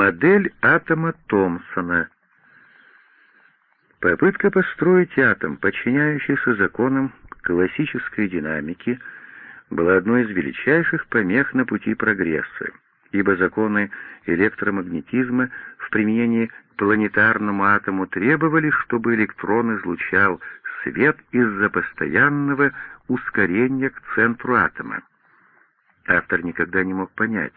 Модель атома Томпсона. Попытка построить атом, подчиняющийся законам классической динамики, была одной из величайших помех на пути прогресса, ибо законы электромагнетизма в применении к планетарному атому требовали, чтобы электрон излучал свет из-за постоянного ускорения к центру атома. Автор никогда не мог понять,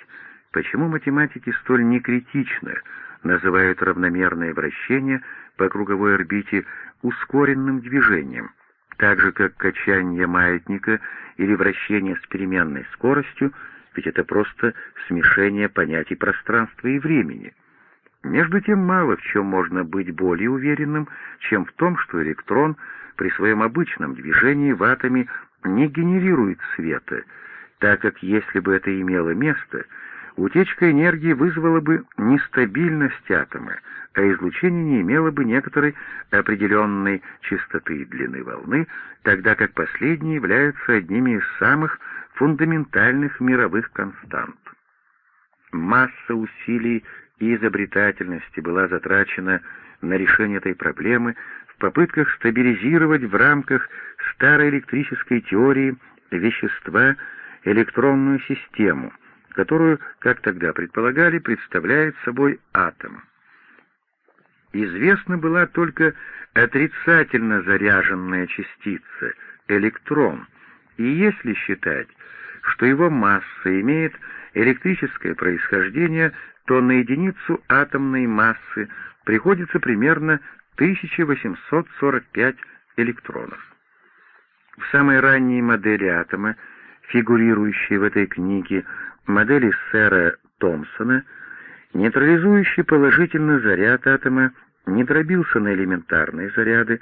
почему математики столь некритично называют равномерное вращение по круговой орбите ускоренным движением, так же как качание маятника или вращение с переменной скоростью, ведь это просто смешение понятий пространства и времени. Между тем мало в чем можно быть более уверенным, чем в том, что электрон при своем обычном движении в атоме не генерирует света, так как если бы это имело место, утечка энергии вызвала бы нестабильность атома, а излучение не имело бы некоторой определенной частоты и длины волны, тогда как последние являются одними из самых фундаментальных мировых констант. Масса усилий и изобретательности была затрачена на решение этой проблемы в попытках стабилизировать в рамках старой электрической теории вещества электронную систему, которую, как тогда предполагали, представляет собой атом. Известна была только отрицательно заряженная частица, электрон, и если считать, что его масса имеет электрическое происхождение, то на единицу атомной массы приходится примерно 1845 электронов. В самой ранней модели атома, фигурирующей в этой книге, модели сэра Томпсона, нейтрализующий положительный заряд атома не дробился на элементарные заряды,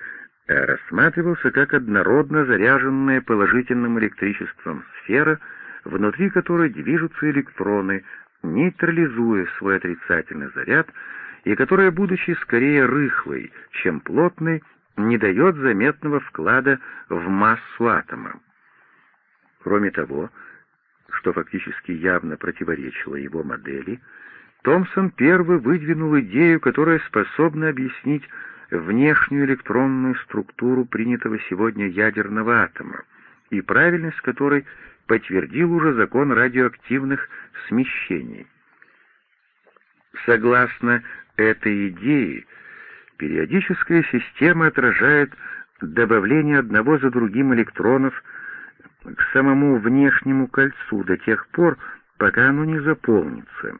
а рассматривался как однородно заряженная положительным электричеством сфера, внутри которой движутся электроны, нейтрализуя свой отрицательный заряд, и которая, будучи скорее рыхлой, чем плотной, не дает заметного вклада в массу атома. Кроме того, что фактически явно противоречило его модели, Томпсон первый выдвинул идею, которая способна объяснить внешнюю электронную структуру принятого сегодня ядерного атома, и правильность которой подтвердил уже закон радиоактивных смещений. Согласно этой идее, периодическая система отражает добавление одного за другим электронов к самому внешнему кольцу до тех пор, пока оно не заполнится.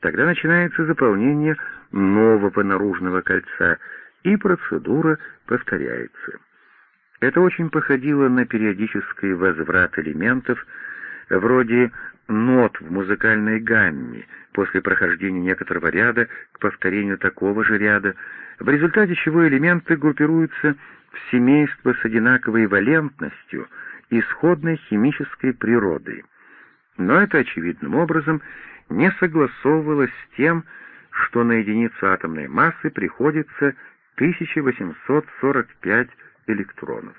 Тогда начинается заполнение нового наружного кольца, и процедура повторяется. Это очень походило на периодический возврат элементов, вроде нот в музыкальной гамме после прохождения некоторого ряда к повторению такого же ряда, в результате чего элементы группируются в семейство с одинаковой валентностью и сходной химической природой. Но это очевидным образом не согласовывалось с тем, что на единицу атомной массы приходится 1845 электронов.